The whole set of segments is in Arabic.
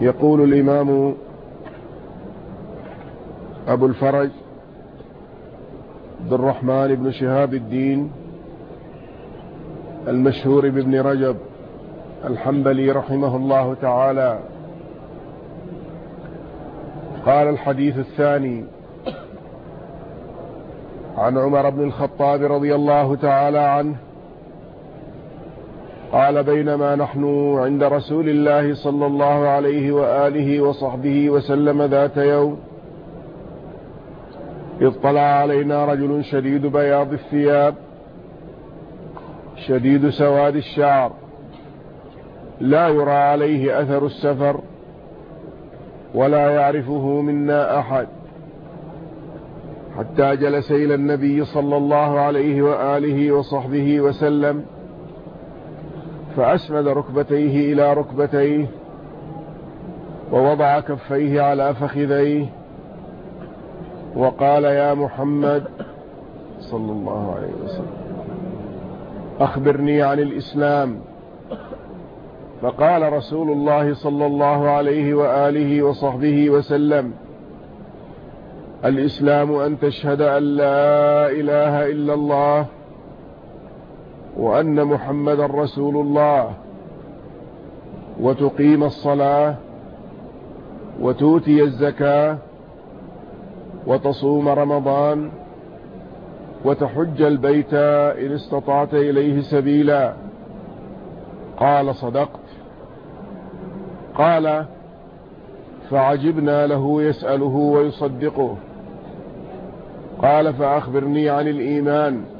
يقول الإمام أبو الفرج عبد الرحمن بن شهاب الدين المشهور بابن رجب الحنبلي رحمه الله تعالى. قال الحديث الثاني عن عمر بن الخطاب رضي الله تعالى عنه قال بينما نحن عند رسول الله صلى الله عليه وآله وصحبه وسلم ذات يوم اطلع علينا رجل شديد بياض الثياب شديد سواد الشعر لا يرى عليه أثر السفر ولا يعرفه منا أحد حتى جلس إلى النبي صلى الله عليه وآله وصحبه وسلم فأسند ركبتيه إلى ركبتيه ووضع كفيه على فخذيه وقال يا محمد صلى الله عليه وسلم أخبرني عن الإسلام. فقال رسول الله صلى الله عليه وآله وصحبه وسلم الإسلام أن تشهد أن لا إله إلا الله وأن محمد رسول الله وتقيم الصلاة وتوتي الزكاة وتصوم رمضان وتحج البيت إن استطعت إليه سبيلا. قال صدقت. قال فعجبنا له يسأله ويصدقه. قال فأخبرني عن الإيمان.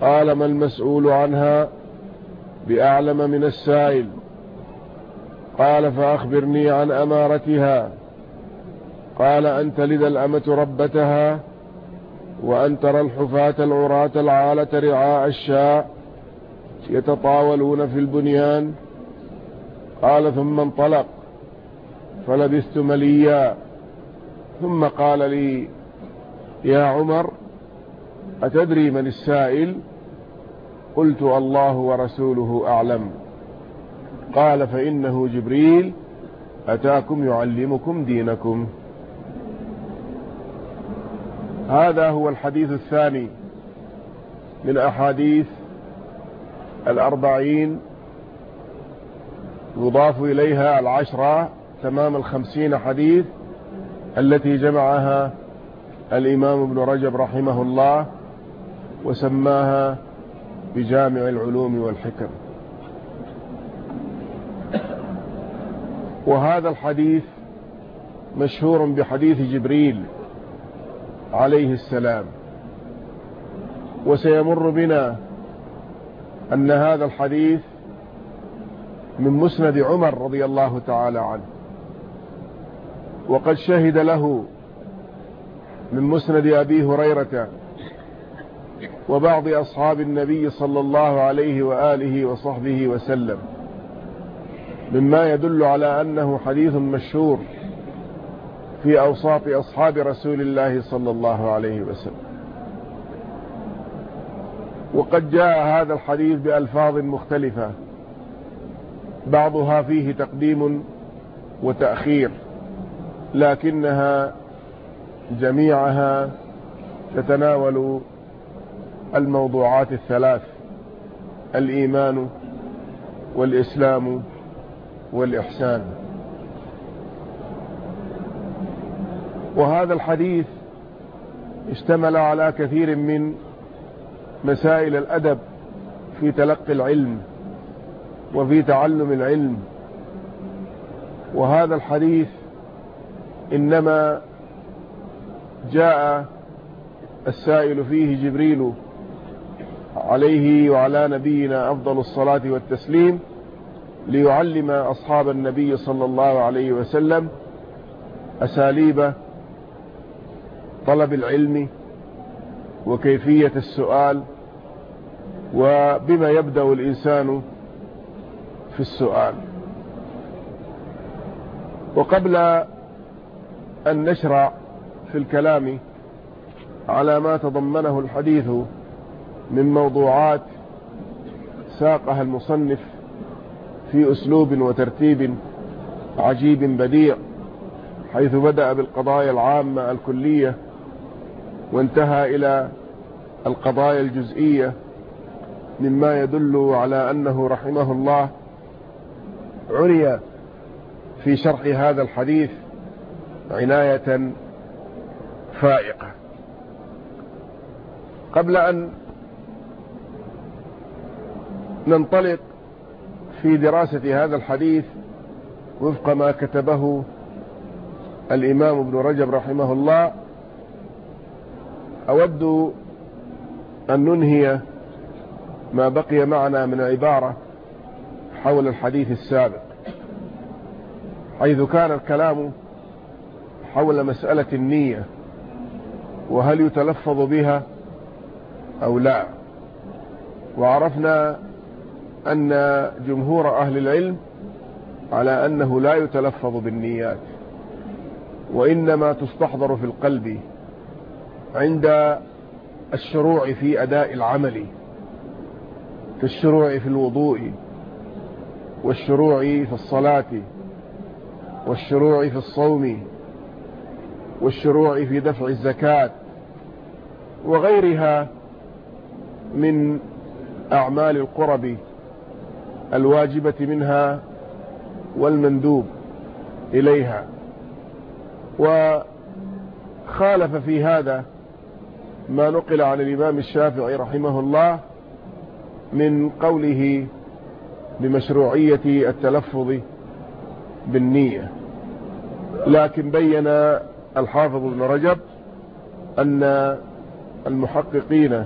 قال ما المسؤول عنها بأعلم من السائل. قال فأخبرني عن أمارتها. قال أن تلد الأمة ربتها وأن ترى الحفاة العراة العالة رعاء الشاء يتطاولون في البنيان؟ قال ثم انطلق. فلبثت مليا. ثم قال لي يا عمر أتدري من السائل؟ قلت الله ورسوله أعلم. قال فإنه جبريل أتاكم يعلمكم دينكم. هذا هو الحديث الثاني من أحاديث الأربعين يضاف إليها العشرة تمام الخمسين حديث التي جمعها الإمام ابن رجب رحمه الله وسماها بجامع العلوم والحكم. وهذا الحديث مشهور بحديث جبريل عليه السلام. وسيمر بنا أن هذا الحديث من مسند عمر رضي الله تعالى عنه. وقد شهد له من مسند أبي هريرة وبعض أصحاب النبي صلى الله عليه وآله وصحبه وسلم. مما يدل على أنه حديث مشهور في أوساط أصحاب رسول الله صلى الله عليه وسلم. وقد جاء هذا الحديث بألفاظ مختلفة بعضها فيه تقديم وتأخير لكنها جميعها تتناول الموضوعات الثلاث الإيمان والإسلام والإحسان. وهذا الحديث اشتمل على كثير من مسائل الأدب في تلقي العلم وفي تعلم العلم. وهذا الحديث إنما جاء السائل فيه جبريل عليه وعلى نبينا أفضل الصلاة والتسليم ليعلم أصحاب النبي صلى الله عليه وسلم أساليب طلب العلم وكيفية السؤال وبما يبدأ الإنسان في السؤال. وقبل أن نشرع في الكلام على ما تضمنه الحديث من موضوعات ساقها المصنف في أسلوب وترتيب عجيب بديع حيث بدأ بالقضايا العامة الكلية وانتهى إلى القضايا الجزئية مما يدل على أنه رحمه الله عني في شرح هذا الحديث عناية فائقة. قبل أن ننطلق في دراسة هذا الحديث وفق ما كتبه الإمام ابن رجب رحمه الله. أود أن ننهي ما بقي معنا من عبارة حول الحديث السابق حيث كان الكلام حول مسألة النية وهل يتلفظ بها أو لا. وعرفنا أن جمهور أهل العلم على أنه لا يتلفظ بالنيات وإنما تستحضر في القلب عند الشروع في أداء العمل كالشروع في الوضوء والشروع في الصلاة والشروع في الصوم والشروع في دفع الزكاة وغيرها من أعمال القرب الواجبة منها والمندوب إليها. وخالف في هذا ما نقل عن الإمام الشافعي رحمه الله من قوله بمشروعية التلفظ بالنية. لكن بين الحافظ ابن رجب أن المحققين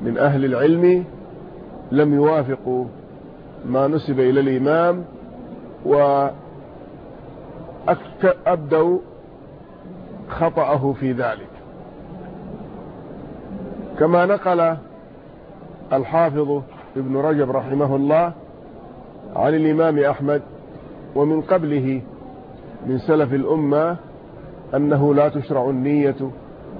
من أهل العلم لم يوافقوا ما نسب إلى الإمام وأبدوا خطأه في ذلك. كما نقل الحافظ ابن رجب رحمه الله عن الإمام أحمد ومن قبله من سلف الأمة أنه لا تشرع النية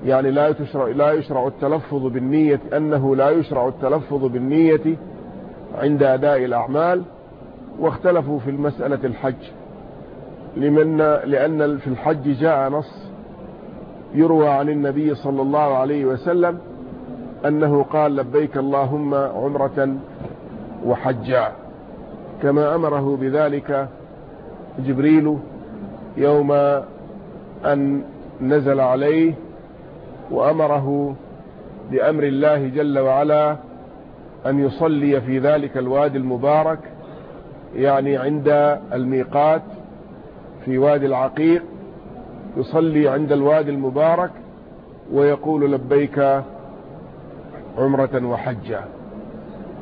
يعني لا تشرع لا يشرع التلفظ بالنية أنه لا يشرع التلفظ بالنية عند أداء الأعمال واختلفوا في المسألة الحج. لمن لأن في الحج جاء نص يروى عن النبي صلى الله عليه وسلم أنه قال لبيك اللهم عمرة وحجا. كما أمره بذلك جبريل يوم أن نزل عليه وأمره بأمر الله جل وعلا أن يصلي في ذلك الوادي المبارك يعني عند الميقات في وادي العقيق يصلي عند الوادي المبارك ويقول لبيك عمرة وحجة.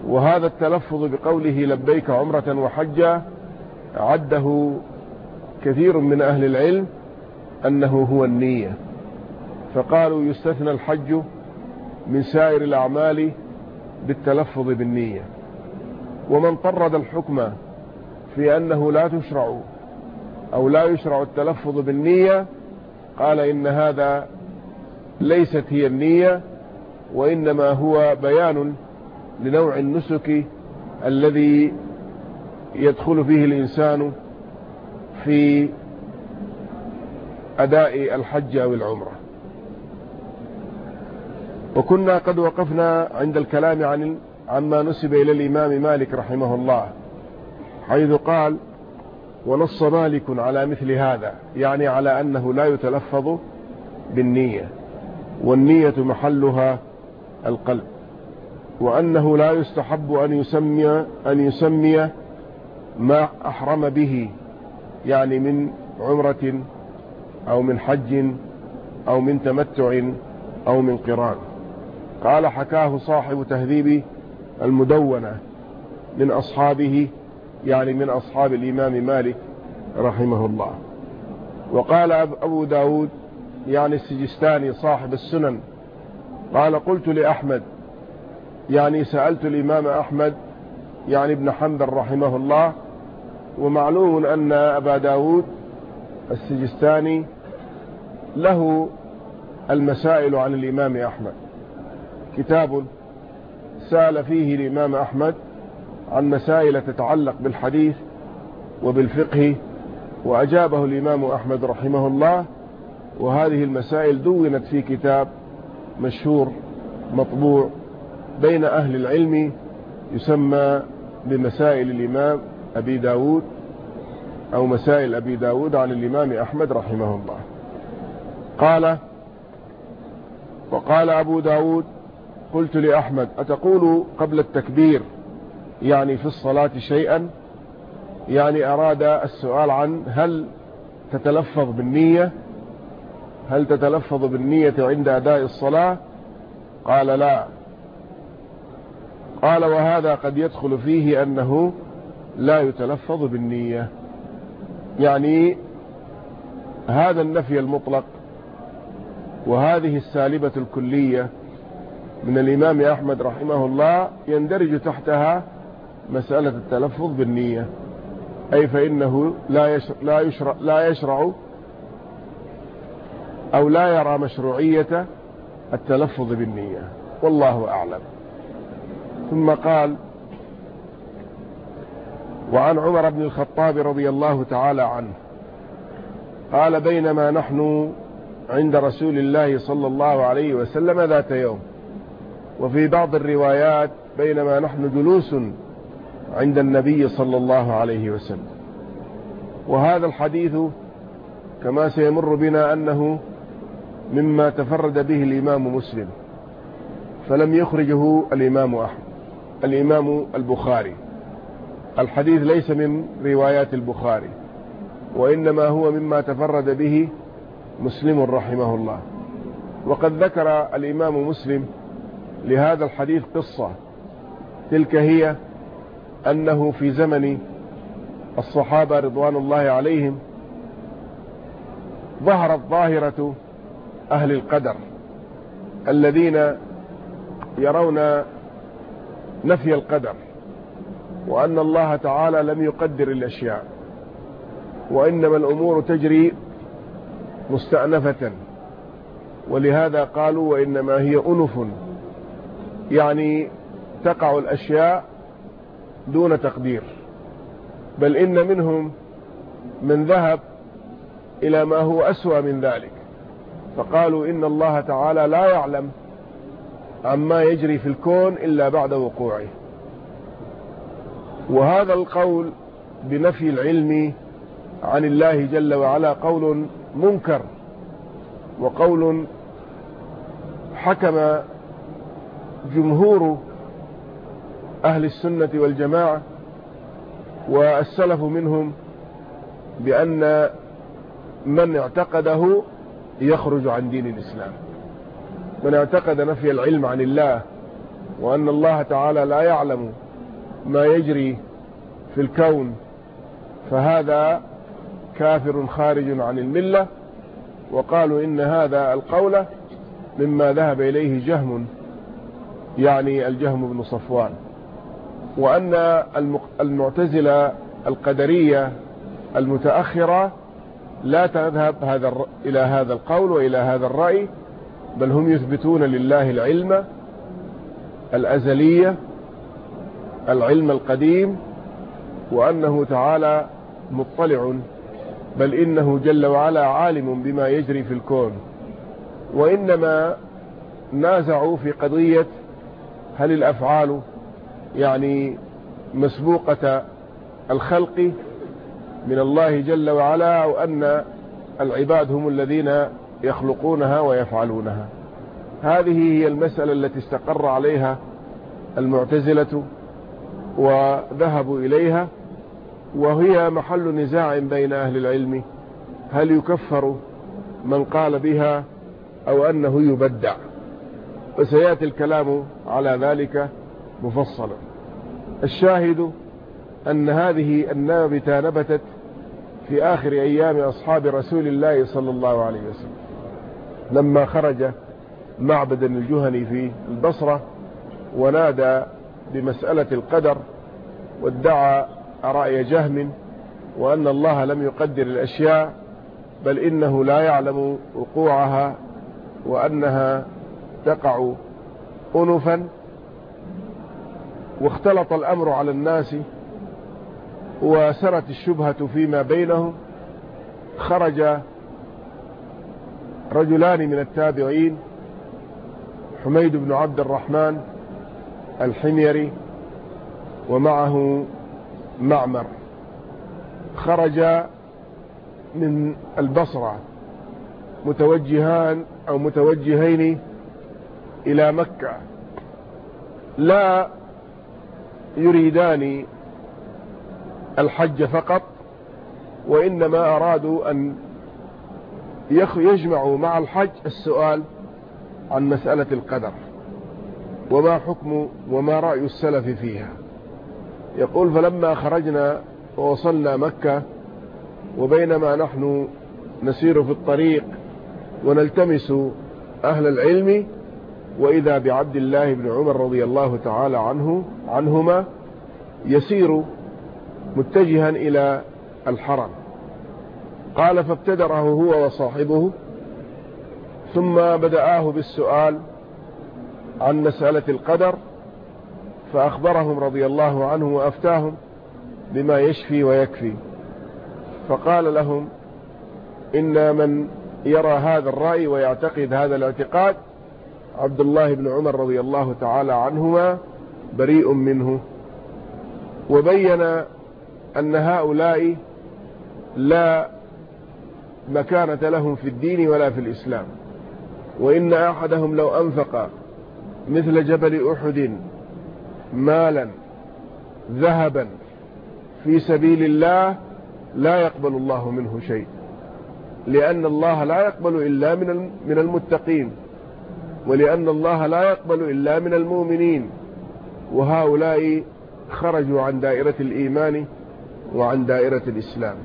وهذا التلفظ بقوله لبيك عمرة وحجة عده كثير من أهل العلم أنه هو النية. فقالوا يستثنى الحج من سائر الأعمال بالتلفظ بالنية. ومن طرد الحكم في أنه لا تشرع أو لا يشرع التلفظ بالنية قال إن هذا ليست هي النية وإنما هو بيان لنوع النسك الذي يدخل فيه الإنسان في أداء الحج أو العمرة. وكنا قد وقفنا عند الكلام عن عما نسب إلى الإمام مالك رحمه الله حيث قال ونص مالك على مثل هذا يعني على أنه لا يتلفظ بالنية والنية محلها القلب وأنه لا يستحب أن يسمي, أن يسمي ما أحرم به يعني من عمرة أو من حج أو من تمتع أو من قران. قال حكاه صاحب تهذيب المدونة من أصحابه يعني من أصحاب الإمام مالك رحمه الله. وقال أبو داود يعني السجستاني صاحب السنن قال قلت لأحمد يعني سألت الإمام أحمد يعني ابن حنبل رحمه الله ومعلوم أن أبا داود السجستاني له المسائل عن الإمام أحمد. كتاب سأل فيه الإمام أحمد عن مسائل تتعلق بالحديث وبالفقه وأجابه الإمام أحمد رحمه الله وهذه المسائل دونت في كتاب مشهور مطبوع بين أهل العلم يسمى بمسائل الإمام أبي داود أو مسائل أبي داود عن الإمام أحمد رحمه الله. قال وقال أبو داود قلت لأحمد أتقول قبل التكبير يعني في الصلاة شيئا؟ يعني أراد السؤال عن هل تتلفظ بالنية؟ هل تتلفظ بالنية عند أداء الصلاة؟ قال لا. قال وهذا قد يدخل فيه أنه لا يتلفظ بالنية. يعني هذا النفي المطلق وهذه السالبة الكلية من الإمام أحمد رحمه الله يندرج تحتها مسألة التلفظ بالنية. أي فإنه لا يشرع, لا يشرع, لا يشرع أو لا يرى مشروعية التلفظ بالنية. والله أعلم. ثم قال وعن عمر بن الخطاب رضي الله تعالى عنه قال بينما نحن عند رسول الله صلى الله عليه وسلم ذات يوم وفي بعض الروايات بينما نحن جلوس عند النبي صلى الله عليه وسلم. وهذا الحديث كما سيمر بنا أنه مما تفرد به الإمام مسلم فلم يخرجه الإمام أحمد الإمام البخاري. الحديث ليس من روايات البخاري وإنما هو مما تفرد به مسلم رحمه الله. وقد ذكر الإمام مسلم لهذا الحديث قصة. تلك هي أنه في زمن الصحابة رضوان الله عليهم ظهرت ظاهرة أهل القدر الذين يرون نفي القدر وأن الله تعالى لم يقدر الأشياء وإنما الأمور تجري مستأنفة. ولهذا قالوا وإنما هي أنف يعني تقع الأشياء دون تقدير بل إن منهم من ذهب إلى ما هو أسوأ من ذلك. فقالوا إن الله تعالى لا يعلم عما يجري في الكون إلا بعد وقوعه. وهذا القول بنفي العلم عن الله جل وعلا قول منكر وقول حكم جمهور أهل السنة والجماعة والسلف منهم بأن من اعتقده يخرج عن دين الإسلام. من اعتقد نفي العلم عن الله وأن الله تعالى لا يعلم ما يجري في الكون فهذا كافر خارج عن الملة وقالوا إن هذا القول مما ذهب إليه جهم. يعني الجهم بن صفوان وأن المعتزلة القدرية المتأخرة لا تذهب هذا إلى هذا القول وإلى هذا الرأي بل هم يثبتون لله العلم الأزلية العلم القديم وأنه تعالى مطلع بل إنه جل وعلا عالم بما يجري في الكون. وإنما نازعوا في قضية هل الأفعال يعني مسبوقة الخلق من الله جل وعلا أو أن العباد هم الذين يخلقونها ويفعلونها؟ هذه هي المسألة التي استقر عليها المعتزلة وذهبوا إليها وهي محل نزاع بين أهل العلم. هل يكفر من قال بها أو أنه يبدع؟ وسيأتي الكلام على ذلك مفصلا الشاهد أن هذه النابتة نبتت في آخر أيام أصحاب رسول الله صلى الله عليه وسلم لما خرج معبد الجهني في البصرة ونادى بمسألة القدر وادعى رأي جهم وأن الله لم يقدر الأشياء بل إنه لا يعلم وقوعها وأنها تقع أنفا واختلط الأمر على الناس وسرت الشبهة فيما بينهم خرج رجلان من التابعين حميد بن عبد الرحمن الحميري ومعه معمر. خرج من البصرة متوجهان أو متوجهين إلى مكة. لا يريدان الحج فقط وإنما أرادوا أن يجمعوا مع الحج السؤال عن مسألة القدر وما حكم وما رأي السلف فيها. يقول فلما خرجنا ووصلنا مكة وبينما نحن نسير في الطريق ونلتمس أهل العلم وإذا بعبد الله بن عمر رضي الله تعالى عنه عنهما يسير متجها إلى الحرم. قال فابتدره هو وصاحبه ثم بدآه بالسؤال عن مسألة القدر فأخبرهم رضي الله عنه وأفتاهم بما يشفي ويكفي. فقال لهم إن من يرى هذا الرأي ويعتقد هذا الاعتقاد عبد الله بن عمر رضي الله تعالى عنهما بريء منه. وبين أن هؤلاء لا مكانة لهم في الدين ولا في الإسلام. وإن أحدهم لو أنفق مثل جبل أحد مالا ذهبا في سبيل الله لا يقبل الله منه شيء. لأن الله لا يقبل إلا من المتقين. ولأن الله لا يقبل إلا من المؤمنين. وهؤلاء خرجوا عن دائرة الإيمان وعن دائرة الإسلام.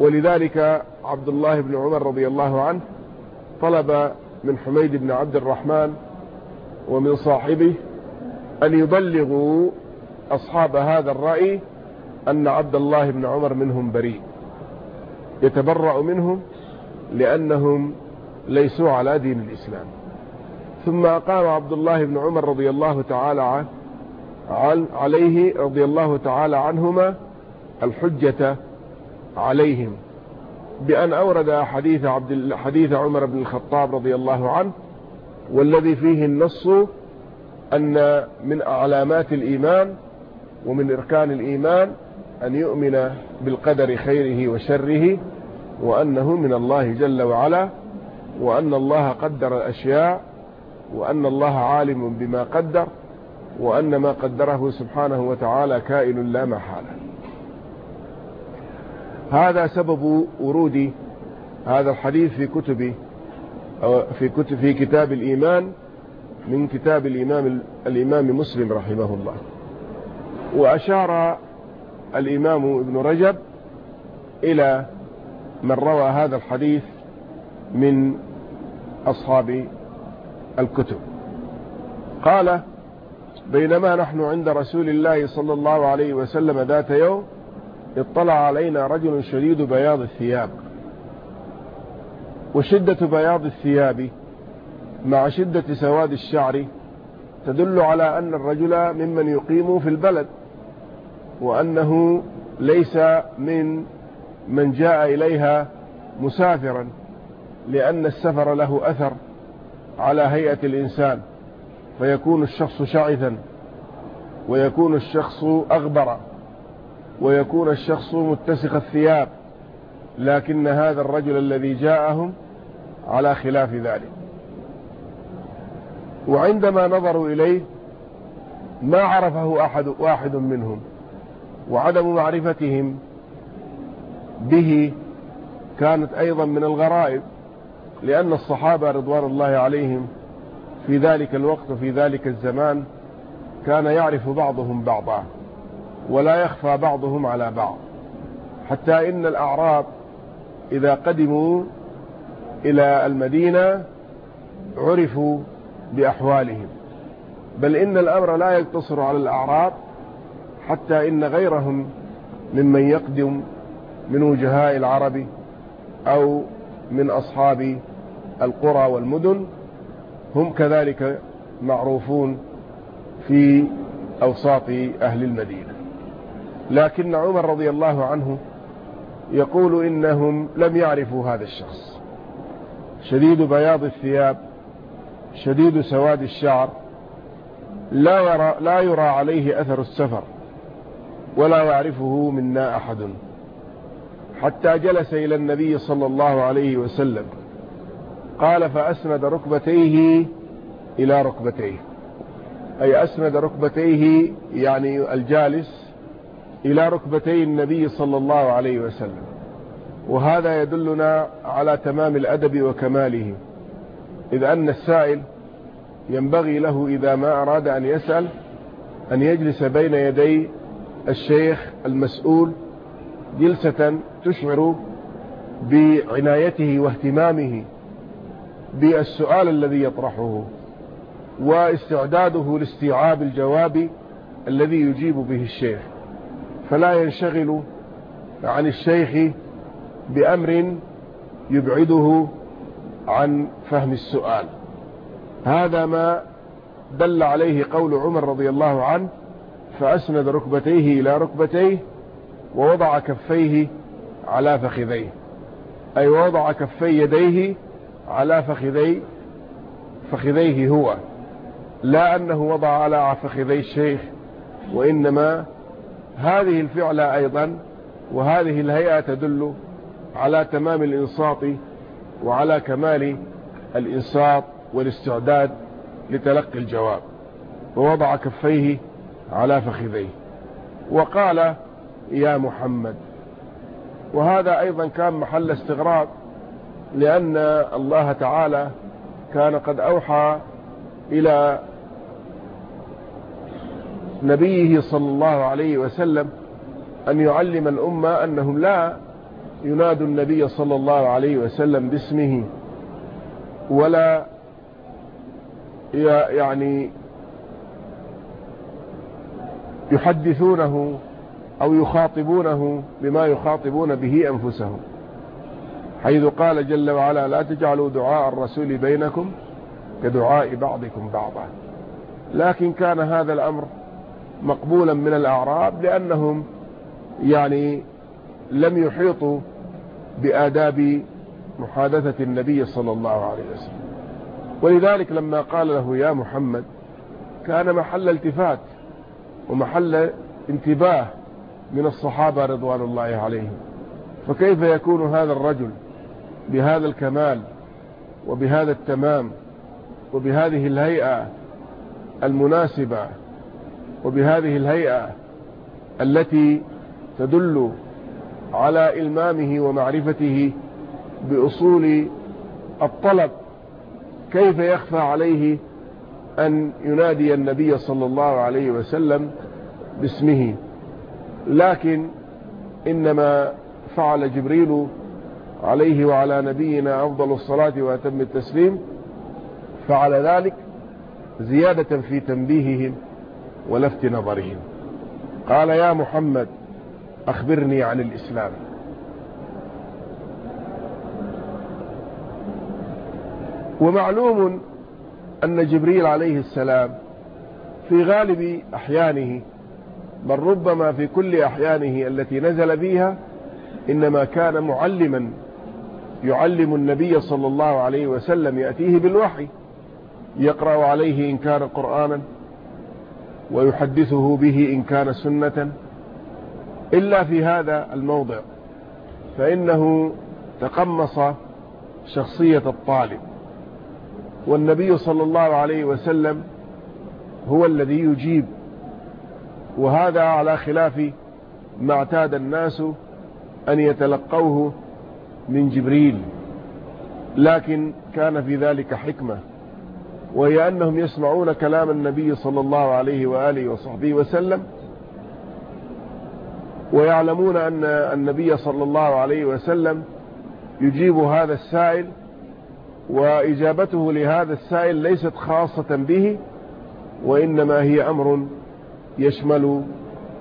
ولذلك عبد الله بن عمر رضي الله عنه طلب من حميد بن عبد الرحمن ومن صاحبه أن يبلغوا أصحاب هذا الرأي أن عبد الله بن عمر منهم بريء. يتبرأ منهم لأنهم ليسوا على دين الإسلام. ثم قام عبد الله بن عمر رضي الله تعالى عليه رضي الله تعالى عنهما الحجة عليهم. بأن أورد حديث, عبد حديث عمر بن الخطاب رضي الله عنه والذي فيه النص أن من علامات الإيمان ومن إركان الإيمان أن يؤمن بالقدر خيره وشره وأنه من الله جل وعلا وأن الله قدر الأشياء وأن الله عالم بما قدر وأن ما قدره سبحانه وتعالى كائن لا محالة. هذا سبب ورود هذا الحديث في كتب في كتب في كتاب الإيمان من كتاب الإمام الإمام مسلم رحمه الله. وأشار الإمام ابن رجب إلى من روى هذا الحديث من أصحاب الكتب. قال بينما نحن عند رسول الله صلى الله عليه وسلم ذات يوم اطلع علينا رجل شديد بياض الثياب. وشدة بياض الثياب مع شدة سواد الشعر تدل على أن الرجل ممن يقيم في البلد وأنه ليس من من جاء إليها مسافرا لأن السفر له أثر. على هيئة الإنسان فيكون الشخص شعثا ويكون الشخص أغبر ويكون الشخص متسخ الثياب لكن هذا الرجل الذي جاءهم على خلاف ذلك. وعندما نظروا إليه ما عرفه أحد واحد منهم وعدم معرفتهم به كانت أيضا من الغرائب. لأن الصحابة رضوان الله عليهم في ذلك الوقت وفي ذلك الزمان كان يعرف بعضهم بعضا ولا يخفى بعضهم على بعض. حتى إن الأعراب إذا قدموا إلى المدينة عرفوا بأحوالهم. بل إن الأمر لا يقتصر على الأعراب حتى إن غيرهم ممن يقدم من وجهاء العرب أو من أصحاب القرى والمدن هم كذلك معروفون في أوساط أهل المدينة. لكن عمر رضي الله عنه يقول إنهم لم يعرفوا هذا الشخص. شديد بياض الثياب شديد سواد الشعر لا يرى, لا يرى عليه أثر السفر ولا يعرفه منا أحد. حتى جلس إلى النبي صلى الله عليه وسلم قال فأسند ركبتيه إلى ركبتيه. أي أسند ركبتيه يعني الجالس إلى ركبتي النبي صلى الله عليه وسلم. وهذا يدلنا على تمام الأدب وكماله. إذ أن السائل ينبغي له إذا ما أراد أن يسأل أن يجلس بين يدي الشيخ المسؤول جلسة تشعر بعنايته واهتمامه. بالسؤال الذي يطرحه واستعداده لاستيعاب الجواب الذي يجيب به الشيخ. فلا ينشغل عن الشيخ بأمر يبعده عن فهم السؤال. هذا ما دل عليه قول عمر رضي الله عنه فأسند ركبتيه إلى ركبتيه ووضع كفيه على فخذيه. أي وضع كفي يديه على فخذي فخذيه هو. لا أنه وضع على فخذي الشيخ وإنما هذه الفعلة أيضا وهذه الهيئة تدل على تمام الإنصات وعلى كمال الإنصات والاستعداد لتلقي الجواب. ووضع كفيه على فخذيه. وقال يا محمد. وهذا أيضا كان محل استغراب لأن الله تعالى كان قد أوحى إلى نبيه صلى الله عليه وسلم أن يعلم الأمة أنهم لا ينادوا النبي صلى الله عليه وسلم باسمه ولا يعني يحدثونه أو يخاطبونه بما يخاطبون به أنفسهم. حيث قال جل وعلا لا تجعلوا دعاء الرسول بينكم كدعاء بعضكم بعضا. لكن كان هذا الأمر مقبولا من الأعراب لأنهم يعني لم يحيطوا بآداب محادثة النبي صلى الله عليه وسلم. ولذلك لما قال له يا محمد كان محل التفات ومحل انتباه من الصحابة رضوان الله عليهم. فكيف يكون هذا الرجل بهذا الكمال وبهذا التمام وبهذه الهيئة المناسبة وبهذه الهيئة التي تدل على إلمامه ومعرفته بأصول الطلب كيف يخفى عليه أن ينادي النبي صلى الله عليه وسلم باسمه؟ لكن إنما فعل جبريل عليه وعلى نبينا أفضل الصلاة وأتم التسليم فعل ذلك زيادة في تنبيههم ولفت نظرهم. قال يا محمد أخبرني عن الإسلام. ومعلوم أن جبريل عليه السلام في غالب أحيانه بل ربما في كل أحيانه التي نزل فيها إنما كان معلما يعلم النبي صلى الله عليه وسلم يأتيه بالوحي يقرأ عليه إن كان قرآنا ويحدثه به إن كان سنة. إلا في هذا الموضع فإنه تقمص شخصية الطالب. والنبي صلى الله عليه وسلم هو الذي يجيب وهذا على خلاف ما اعتاد الناس أن يتلقوه من جبريل لكن كان في ذلك حكمة وهي أنهم يسمعون كلام النبي صلى الله عليه وآله وصحبه وسلم ويعلمون أن النبي صلى الله عليه وسلم يجيب هذا السائل وإجابته لهذا السائل ليست خاصة به وإنما هي أمر يشمل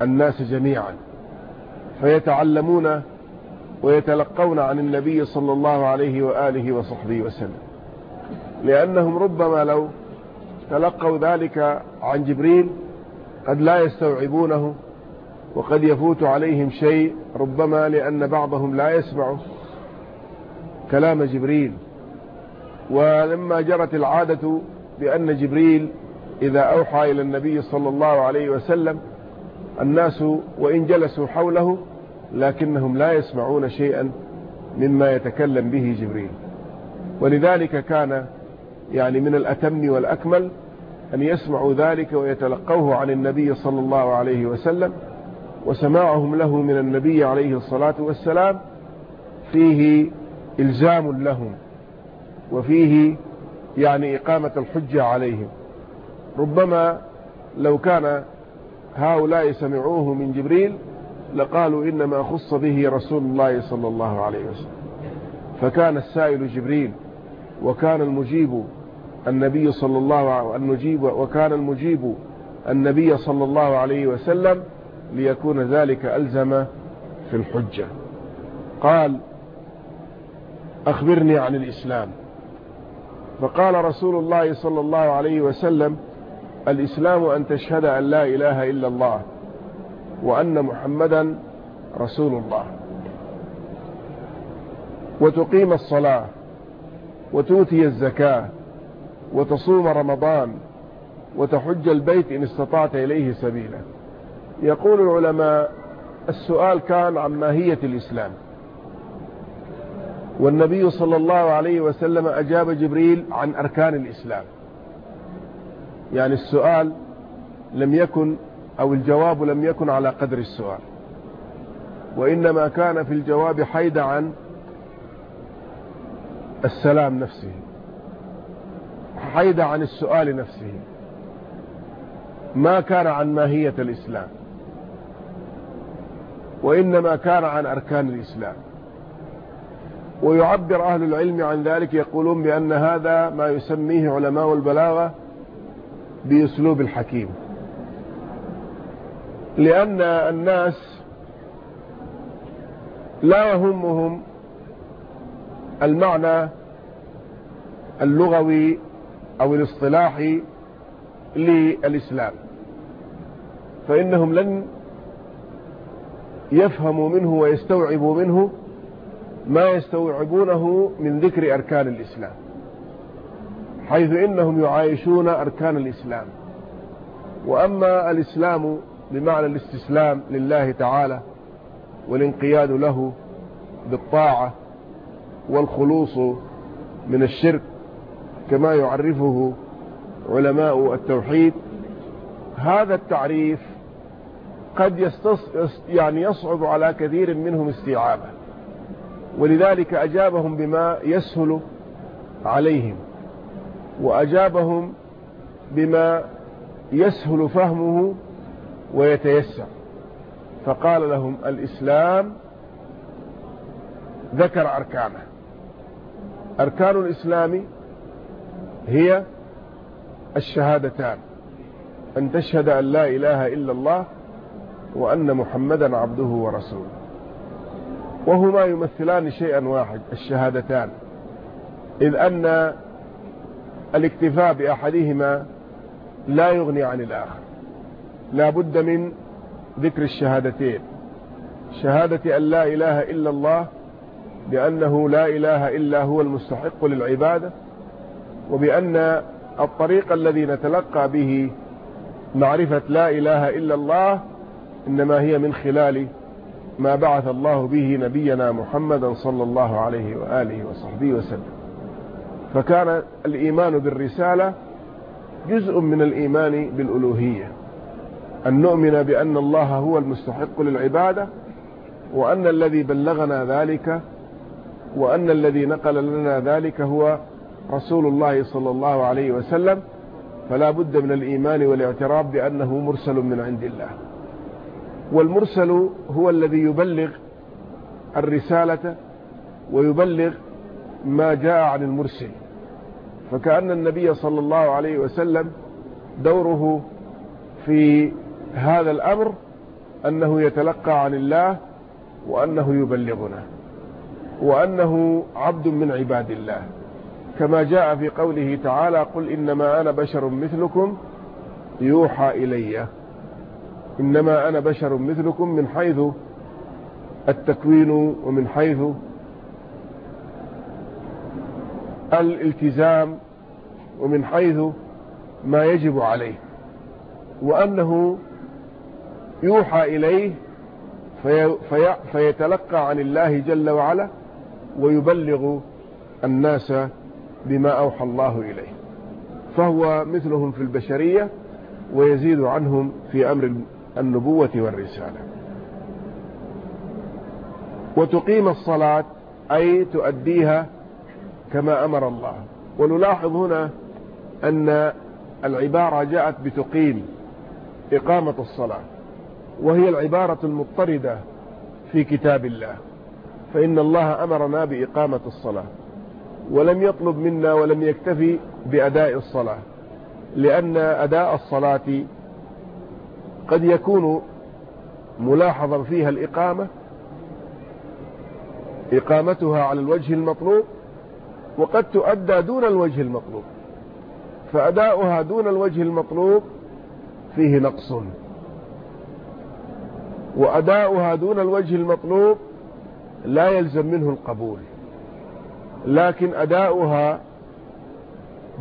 الناس جميعا. فيتعلمون ويتلقون عن النبي صلى الله عليه وآله وصحبه وسلم. لأنهم ربما لو تلقوا ذلك عن جبريل قد لا يستوعبونه وقد يفوت عليهم شيء ربما لأن بعضهم لا يسمع كلام جبريل. ولما جرت العادة بأن جبريل إذا أوحى إلى النبي صلى الله عليه وسلم الناس وإن جلسوا حوله لكنهم لا يسمعون شيئا مما يتكلم به جبريل. ولذلك كان يعني من الأتم والأكمل أن يسمعوا ذلك ويتلقوه عن النبي صلى الله عليه وسلم وسماعهم له من النبي عليه الصلاة والسلام فيه إلزام لهم وفيه يعني إقامة الحجة عليهم. ربما لو كان هؤلاء سمعوه من جبريل لقالوا إنما خص به رسول الله صلى الله عليه وسلم. فكان السائل جبريل وكان المجيب النبي صلى الله عليه وكان المجيب النبي صلى الله عليه وسلم ليكون ذلك ألزم في الحجة. قال أخبرني عن الإسلام. فقال رسول الله صلى الله عليه وسلم الإسلام أن تشهد أن لا إله إلا الله. وأن محمدا رسول الله. وتقيم الصلاة وتؤتي الزكاة وتصوم رمضان وتحج البيت إن استطعت إليه سبيلا. يقول العلماء السؤال كان عن ماهية الإسلام. والنبي صلى الله عليه وسلم أجاب جبريل عن أركان الإسلام. يعني السؤال لم يكن أو الجواب لم يكن على قدر السؤال. وإنما كان في الجواب حيد عن السلام نفسه. حيد عن السؤال نفسه. ما كان عن ماهية الإسلام. وإنما كان عن أركان الإسلام. ويعبر أهل العلم عن ذلك يقولون بأن هذا ما يسميه علماء البلاغة بأسلوب الحكيم. لأن الناس لا يهمهم المعنى اللغوي أو الاصطلاحي للإسلام. فإنهم لن يفهموا منه ويستوعبوا منه ما يستوعبونه من ذكر أركان الإسلام حيث إنهم يعايشون أركان الإسلام. وأما الإسلام بمعنى الاستسلام لله تعالى والانقياد له بالطاعة والخلوص من الشرك كما يعرفه علماء التوحيد. هذا التعريف قد يستص يعني يصعب على كثير منهم استيعابه ولذلك أجابهم بما يسهل عليهم وأجابهم بما يسهل فهمه ويتيسر. فقال لهم الإسلام ذكر أركانه. أركان الإسلام هي الشهادتان أن تشهد أن لا إله إلا الله وأن محمدا عبده ورسوله. وهما يمثلان شيئا واحد الشهادتان إذ أن الاكتفاء بأحدهما لا يغني عن الآخر. لا بد من ذكر الشهادتين. شهادة أن لا إله إلا الله بأنه لا إله إلا هو المستحق للعبادة وبأن الطريق الذي نتلقى به معرفة لا إله إلا الله إنما هي من خلال ما بعث الله به نبينا محمدا صلى الله عليه وآله وصحبه وسلم. فكان الإيمان بالرسالة جزء من الإيمان بالألوهية. أن نؤمن بأن الله هو المستحق للعبادة وأن الذي بلغنا ذلك وأن الذي نقل لنا ذلك هو رسول الله صلى الله عليه وسلم. فلا بد من الإيمان والاعتراف بأنه مرسل من عند الله. والمرسل هو الذي يبلغ الرسالة ويبلغ ما جاء عن المرسل. فكأن النبي صلى الله عليه وسلم دوره في هذا الأمر أنه يتلقى عن الله وأنه يبلغنا وأنه عبد من عباد الله. كما جاء في قوله تعالى قل إنما أنا بشر مثلكم يوحى إلي. إنما أنا بشر مثلكم من حيث التكوين ومن حيث الالتزام ومن حيث ما يجب عليه. وأنه يوحى إليه في في فيتلقى عن الله جل وعلا ويبلغ الناس بما أوحى الله إليه. فهو مثلهم في البشرية ويزيد عنهم في أمر النبوة والرسالة. وتقيم الصلاة أي تؤديها كما أمر الله. ونلاحظ هنا أن العبارة جاءت بتقيم إقامة الصلاة. وهي العبارة المضطردة في كتاب الله. فإن الله أمرنا بإقامة الصلاة ولم يطلب منا ولم يكتفي بأداء الصلاة لأن أداء الصلاة قد يكون ملاحظا فيها الإقامة إقامتها على الوجه المطلوب وقد تؤدى دون الوجه المطلوب. فأداؤها دون الوجه المطلوب فيه نقص. وأداؤها دون الوجه المطلوب لا يلزم منه القبول. لكن أداؤها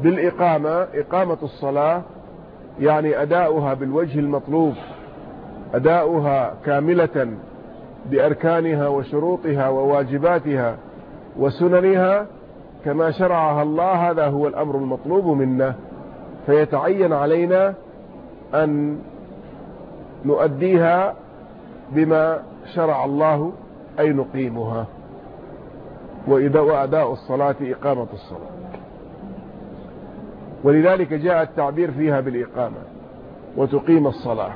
بالإقامة إقامة الصلاة يعني أداؤها بالوجه المطلوب أداؤها كاملة بأركانها وشروطها وواجباتها وسننها كما شرعها الله هذا هو الأمر المطلوب منا. فيتعين علينا أن نؤديها بما شرع الله أي نقيمها. وأداء الصلاة إقامة الصلاة. ولذلك جاء التعبير فيها بالإقامة وتقيم الصلاة.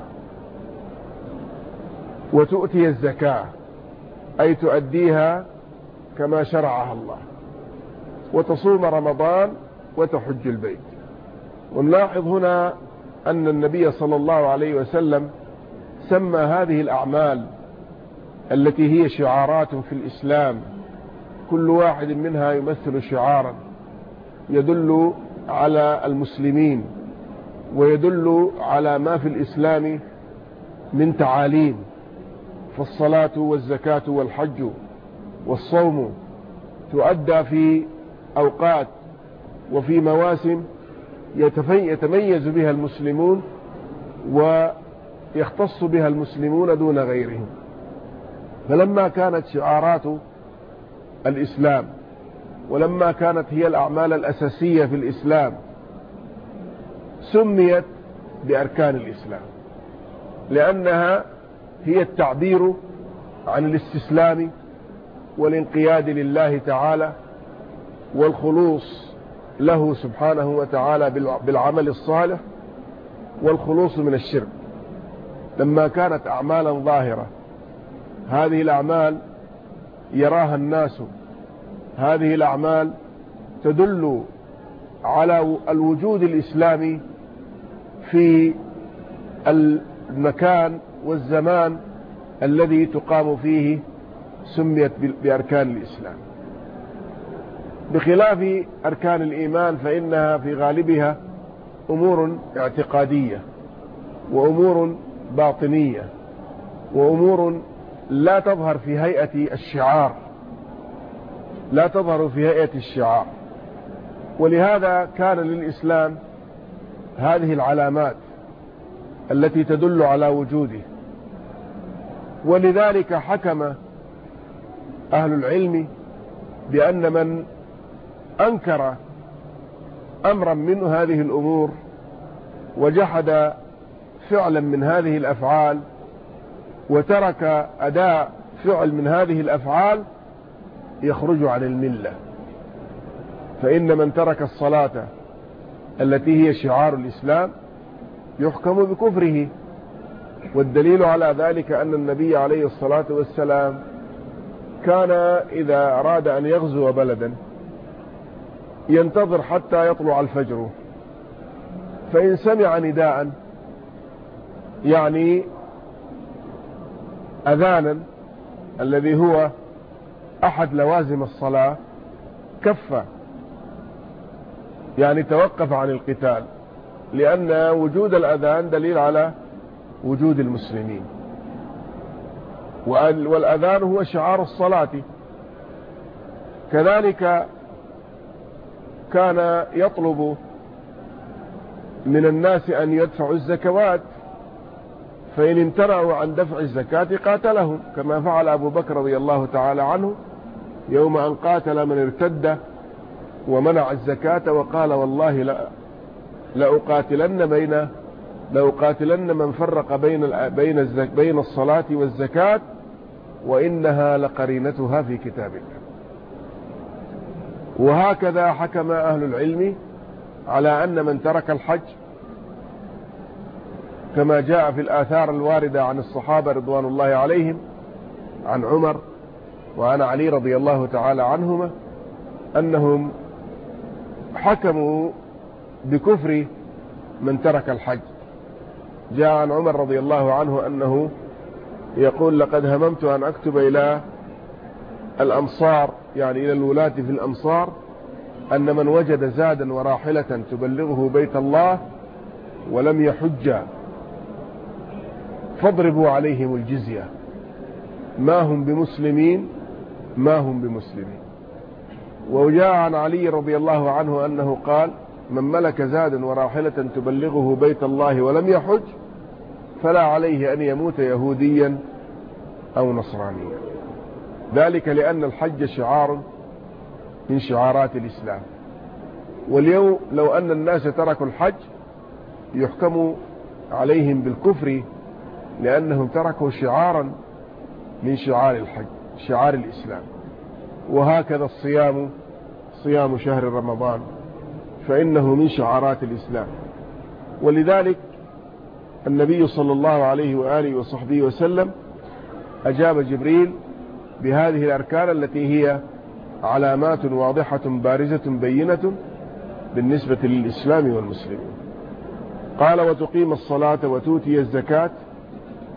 وتؤتي الزكاة أي تؤديها كما شرعها الله. وتصوم رمضان وتحج البيت. ونلاحظ هنا أن النبي صلى الله عليه وسلم سمى هذه الأعمال التي هي شعارات في الإسلام. كل واحد منها يمثل شعارا يدل على المسلمين ويدل على ما في الإسلام من تعاليم فالصلاة والزكاة والحج والصوم تؤدى في أوقات وفي مواسم يتميز بها المسلمون ويختص بها المسلمون دون غيرهم. فلما كانت شعارات الإسلام ولما كانت هي الأعمال الأساسية في الإسلام سميت بأركان الإسلام. لأنها هي التعبير عن الاستسلام والانقياد لله تعالى والخلوص له سبحانه وتعالى بالعمل الصالح والخلوص من الشرك. لما كانت أعمالا ظاهرة. هذه الأعمال يراها الناس. هذه الأعمال تدل على الوجود الإسلامي في المكان والزمان الذي تقام فيه سميت بأركان الإسلام. بخلاف أركان الإيمان فإنها في غالبها أمور اعتقادية وأمور باطنية وأمور لا تظهر في هيئة الشعار لا تظهر في هيئة الشعار. ولهذا كان للإسلام هذه العلامات التي تدل على وجوده. ولذلك حكم أهل العلم بأن من أنكر أمرا من هذه الأمور وجحد فعلا من هذه الأفعال وترك أداء فعل من هذه الأفعال يخرج عن الملة. فإن من ترك الصلاة التي هي شعار الإسلام يحكم بكفره. والدليل على ذلك أن النبي عليه الصلاة والسلام كان إذا أراد أن يغزو بلدا ينتظر حتى يطلع الفجر. فإن سمع نداء يعني أذانا الذي هو أحد لوازم الصلاة كف يعني توقف عن القتال لأن وجود الأذان دليل على وجود المسلمين. والأذان هو شعار الصلاة. كذلك كان يطلب من الناس أن يدفعوا الزكوات فإن امتنعوا عن دفع الزكاة قاتلهم كما فعل أبو بكر رضي الله تعالى عنه يوم أن قاتل من ارتد ومنع الزكاة وقال والله لا لأقاتلن بين لأقاتلن من فرق بين بين بين الصلاة والزكاة وإنها لقرينتها في كتاب الله وهكذا حكم أهل العلم على أن من ترك الحج كما جاء في الآثار الواردة عن الصحابة رضوان الله عليهم عن عمر وعن علي رضي الله تعالى عنهما أنهم حكموا بكفر من ترك الحج. جاء عن عمر رضي الله عنه أنه يقول لقد هممت أن أكتب إلى الأمصار يعني إلى الولاة في الأمصار أن من وجد زادا وراحلة تبلغه بيت الله ولم يحج فاضربوا عليهم الجزية. ما هم بمسلمين؟ ما هم بمسلمين. وجاء عن علي رضي الله عنه أنه قال من ملك زادا وراحلة تبلغه بيت الله ولم يحج فلا عليه أن يموت يهوديا أو نصرانيا. ذلك لأن الحج شعار من شعارات الإسلام. واليوم لو أن الناس تركوا الحج يحكم عليهم بالكفر لأنهم تركوا شعارا من شعار الحج شعار الإسلام. وهكذا الصيام صيام شهر رمضان فإنه من شعارات الإسلام. ولذلك النبي صلى الله عليه وآله وصحبه وسلم أجاب جبريل بهذه الأركان التي هي علامات واضحة بارزة بينة بالنسبة للإسلام والمسلمين. قال وتقيم الصلاة وتؤتي الزكاة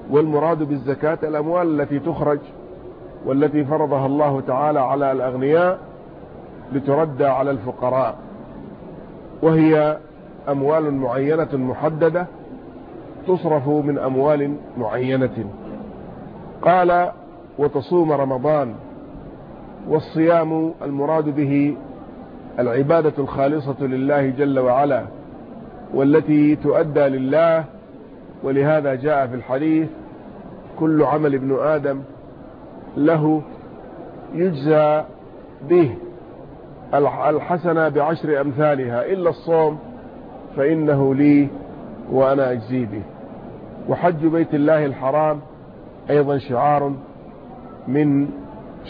والمراد بالزكاة الأموال التي تخرج والتي فرضها الله تعالى على الأغنياء لتردى على الفقراء. وهي أموال معينة محددة تصرف من أموال معينة. قال وتصوم رمضان والصيام المراد به العبادة الخالصة لله جل وعلا والتي تؤدى لله ولهذا جاء في الحديث كل عمل ابن آدم له يجزى به. الحسنة بعشر أمثالها إلا الصوم فإنه لي وأنا أجزي به. وحج بيت الله الحرام أيضا شعار من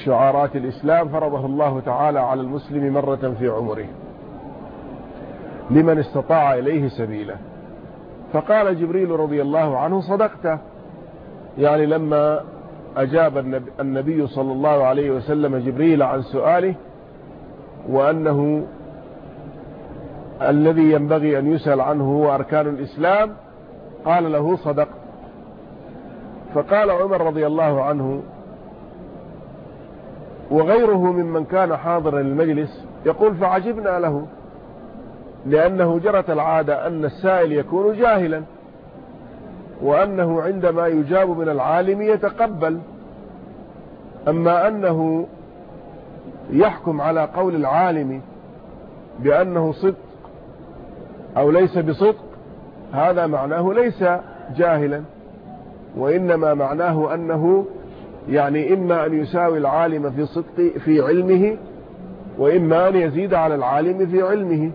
شعارات الإسلام فرضه الله تعالى على المسلم مرة في عمره. لمن استطاع إليه سبيلا فقال جبريل رضي الله عنه صدقت يعني لما أجاب النبي صلى الله عليه وسلم جبريل عن سؤاله وأنه الذي ينبغي أن يسأل عنه هو أركان الإسلام قال له صدقت فقال عمر رضي الله عنه وغيره ممن كان حاضرا المجلس يقول فعجبنا له. لأنه جرت العادة أن السائل يكون جاهلا وأنه عندما يجاب من العالم يتقبل. أما أنه يحكم على قول العالم بأنه صدق أو ليس بصدق هذا معناه ليس جاهلا وإنما معناه أنه يعني إما أن يساوي العالم في صدق في علمه وإما أن يزيد على العالم في علمه.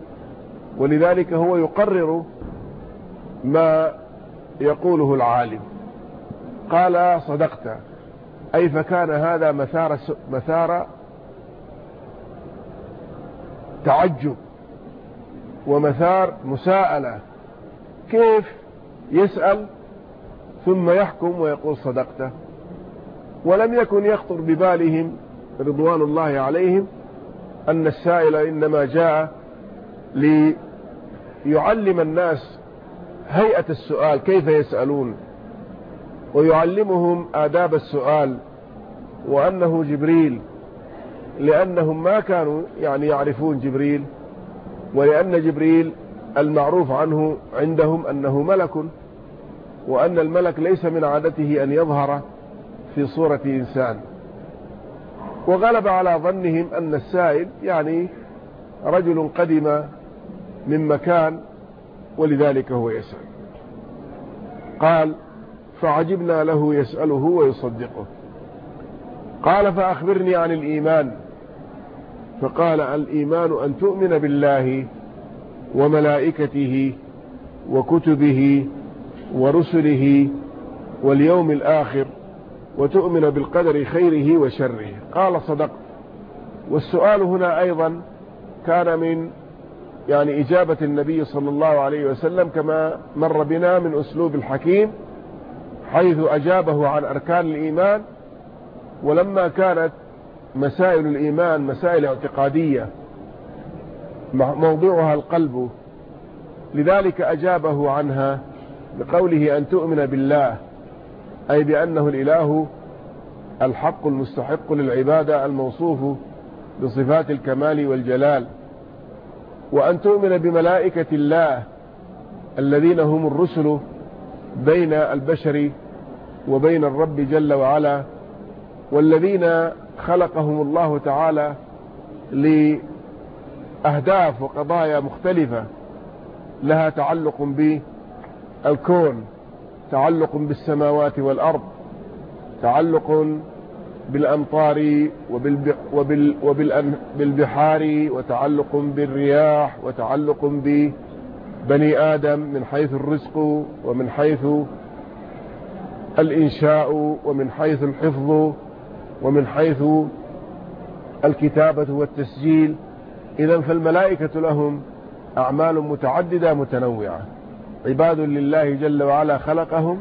ولذلك هو يقرر ما يقوله العالم. قال صدقت. أي فكان هذا مثار, مثار تعجب ومثار مساءلة. كيف؟ يسأل ثم يحكم ويقول صدقته ولم يكن يخطر ببالهم رضوان الله عليهم أن السائل إنما جاء ليعلم الناس هيئة السؤال كيف يسألون ويعلمهم آداب السؤال وأنه جبريل لأنهم ما كانوا يعني يعرفون جبريل ولأن جبريل المعروف عنه عندهم أنه ملك وأن الملك ليس من عادته أن يظهر في صورة إنسان. وغلب على ظنهم أن السائل يعني رجل قدم من مكان ولذلك هو يسأل. قال فعجبنا له يسأله ويصدقه. قال فأخبرني عن الإيمان. فقال الإيمان أن تؤمن بالله وملائكته وكتبه ورسله واليوم الآخر وتؤمن بالقدر خيره وشره. قال صدقت. والسؤال هنا أيضا كان من يعني إجابة النبي صلى الله عليه وسلم كما مر بنا من أسلوب الحكيم حيث أجابه عن أركان الإيمان ولما كانت مسائل الإيمان مسائل اعتقادية موضوعها القلب لذلك أجابه عنها بقوله أن تؤمن بالله أي بأنه الإله الحق المستحق للعبادة الموصوف بصفات الكمال والجلال. وأن تؤمن بملائكة الله الذين هم الرسل بين البشر وبين الرب جل وعلا والذين خلقهم الله تعالى لأهداف وقضايا مختلفة لها تعلق بالكون تعلق بالسماوات والأرض تعلق بالأمطار وبال وبالبحار وتعلق بالرياح وتعلق ببني آدم من حيث الرزق ومن حيث الإنشاء ومن حيث الحفظ ومن حيث الكتابة والتسجيل. إذا فالملائكة لهم أعمال متعددة متنوعة. عباد لله جل وعلا خلقهم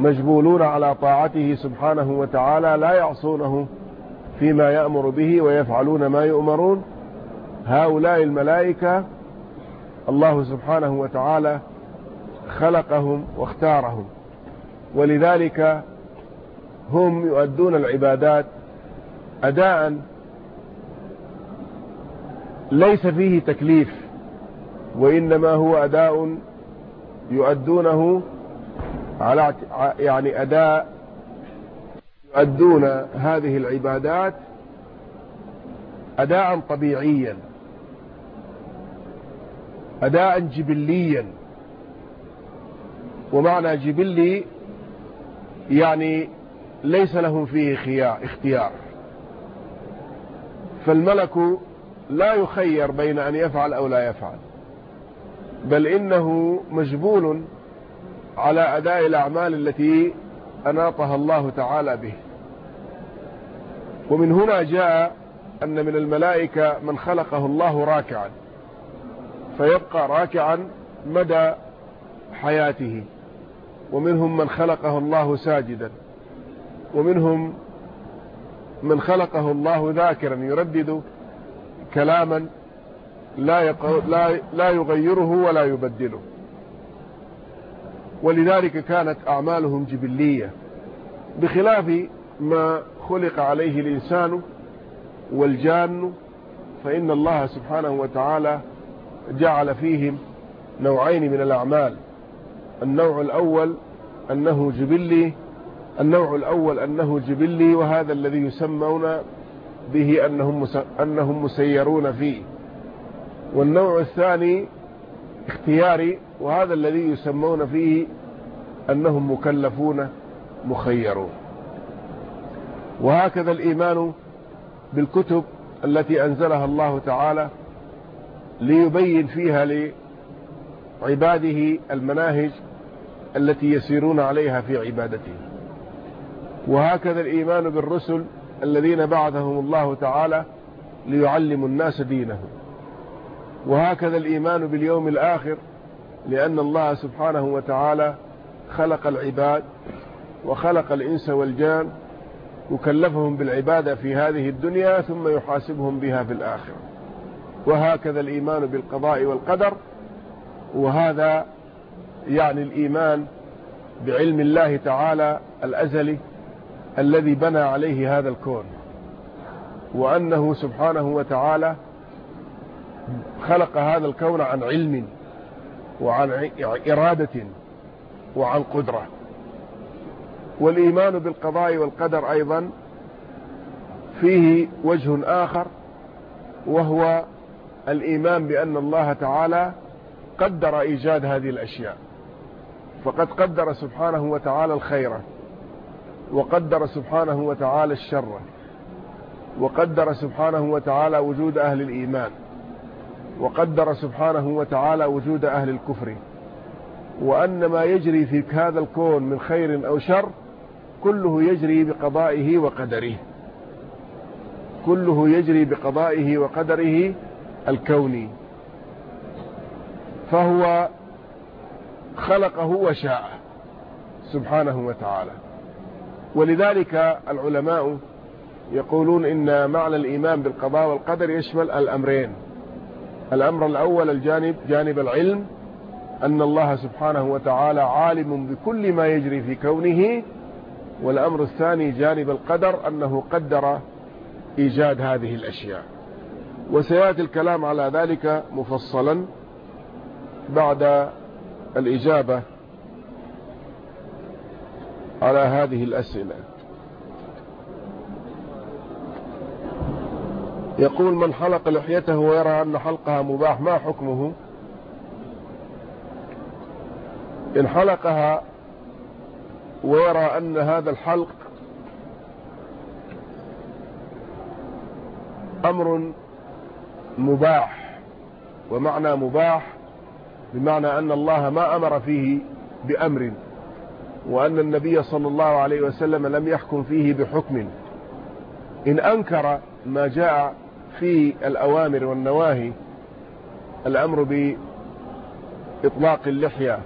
مجبولون على طاعته سبحانه وتعالى لا يعصونه فيما يأمر به ويفعلون ما يؤمرون. هؤلاء الملائكة الله سبحانه وتعالى خلقهم واختارهم. ولذلك هم يؤدون العبادات أداء ليس فيه تكليف وإنما هو أداء يؤدونه على يعني أداء يؤدون هذه العبادات أداء طبيعيا أداء جبليا. ومعنى جبلي يعني ليس لهم فيه خيار اختيار. فالملك لا يخير بين أن يفعل أو لا يفعل بل إنه مجبول على أداء الأعمال التي أناطها الله تعالى به. ومن هنا جاء أن من الملائكة من خلقه الله راكعا فيبقى راكعا مدى حياته. ومنهم من خلقه الله ساجدا ومنهم من خلقه الله ذاكرا يردد كلاما لا, لا, لا يغيره ولا يبدله. ولذلك كانت أعمالهم جبلية بخلاف ما خلق عليه الإنسان والجان فإن الله سبحانه وتعالى جعل فيهم نوعين من الأعمال. النوع الأول أنه جبلي النوع الأول أنه جبلي وهذا الذي يسمون به أنهم, أنهم مسيرون فيه. والنوع الثاني اختياري وهذا الذي يسمون فيه أنهم مكلفون مخيرون. وهكذا الإيمان بالكتب التي أنزلها الله تعالى ليبين فيها لعباده المناهج التي يسيرون عليها في عبادته. وهكذا الإيمان بالرسل الذين بعثهم الله تعالى ليعلموا الناس دينهم. وهكذا الإيمان باليوم الآخر لأن الله سبحانه وتعالى خلق العباد وخلق الإنس والجان وكلفهم بالعبادة في هذه الدنيا ثم يحاسبهم بها في الآخرة. وهكذا الإيمان بالقضاء والقدر وهذا يعني الإيمان بعلم الله تعالى الأزلي الذي بنى عليه هذا الكون وأنه سبحانه وتعالى خلق هذا الكون عن علم وعن إرادة وعن قدرة. والإيمان بالقضاء والقدر أيضا فيه وجه آخر وهو الإيمان بأن الله تعالى قدر إيجاد هذه الأشياء. فقد قدر سبحانه وتعالى الخير وقدر سبحانه وتعالى الشر وقدر سبحانه وتعالى وجود أهل الإيمان. وقدر سبحانه وتعالى وجود أهل الكفر وأن ما يجري في هذا الكون من خير أو شر كله يجري بقضائه وقدره. كله يجري بقضائه وقدره الكوني. فهو خلقه وشاء سبحانه وتعالى. ولذلك العلماء يقولون إن معنى الإيمان بالقضاء والقدر يشمل الأمرين. الأمر الأول الجانب جانب العلم أن الله سبحانه وتعالى عالم بكل ما يجري في كونه. والأمر الثاني جانب القدر أنه قدر إيجاد هذه الأشياء. وسيأتي الكلام على ذلك مفصلا بعد الإجابة على هذه الأسئلة. يقول من حلق لحيته ويرى أن حلقها مباح ما حكمه؟ إن حلقها ويرى أن هذا الحلق أمر مباح ومعنى مباح بمعنى أن الله ما أمر فيه بأمر وأن النبي صلى الله عليه وسلم لم يحكم فيه بحكم. إن أنكر ما جاء في الأوامر والنواهي الأمر بإطلاق اللحية